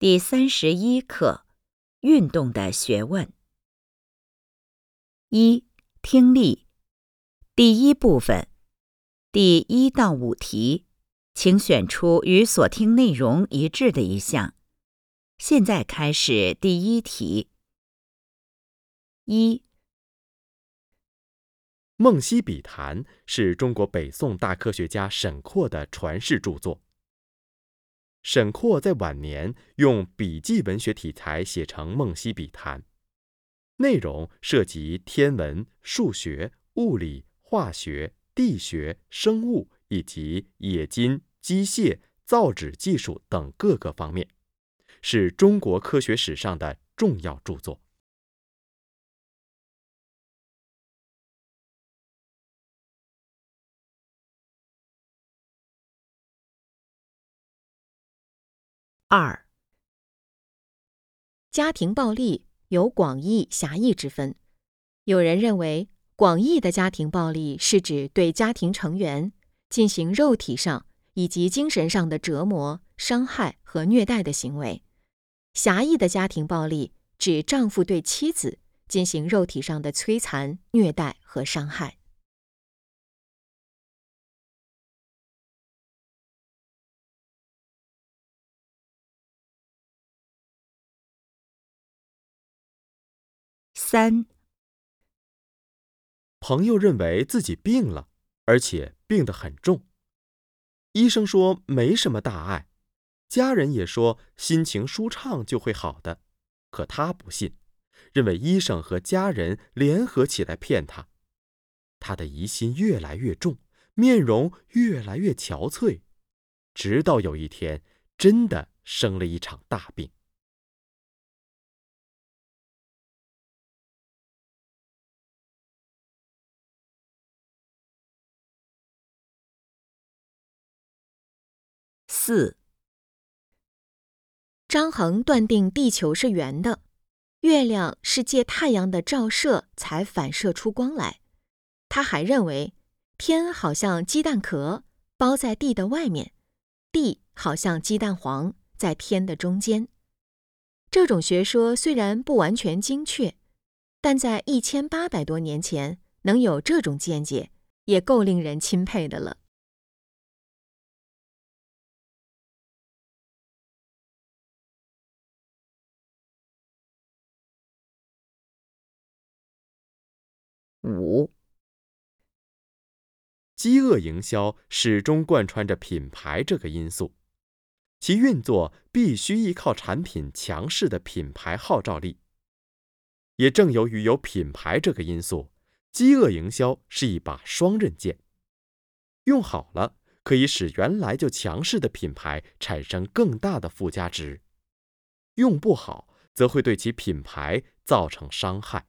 第三十一课：运动的学问。一、听力。第一部分，第一到五题，请选出与所听内容一致的一项。现在开始第一题。一、《梦溪笔谈》是中国北宋大科学家沈括的传世著作。沈括在晚年用笔记文学体裁写成《梦溪笔谈》，内容涉及天文、数学、物理、化学、地学、生物以及冶金、机械、造纸技术等各个方面，是中国科学史上的重要著作。二、家庭暴力有广义、狭义之分。有人认为，广义的家庭暴力是指对家庭成员进行肉体上以及精神上的折磨、伤害和虐待的行为；狭义的家庭暴力指丈夫对妻子进行肉体上的摧残、虐待和伤害。三、朋友认为自己病了，而且病得很重。医生说没什么大碍，家人也说心情舒畅就会好的，可他不信，认为医生和家人联合起来骗他。他的疑心越来越重，面容越来越憔悴，直到有一天真的生了一场大病。四、张衡断定地球是圆的，月亮是借太阳的照射才反射出光来。他还认为天好像鸡蛋壳包在地的外面，地好像鸡蛋黄在天的中间。这种学说虽然不完全精确，但在一千八百多年前能有这种见解，也够令人钦佩的了。五、饥饿营销始终贯穿着品牌这个因素，其运作必须依靠产品强势的品牌号召力。也正由于有品牌这个因素，饥饿营销是一把双刃剑，用好了可以使原来就强势的品牌产生更大的附加值，用不好则会对其品牌造成伤害。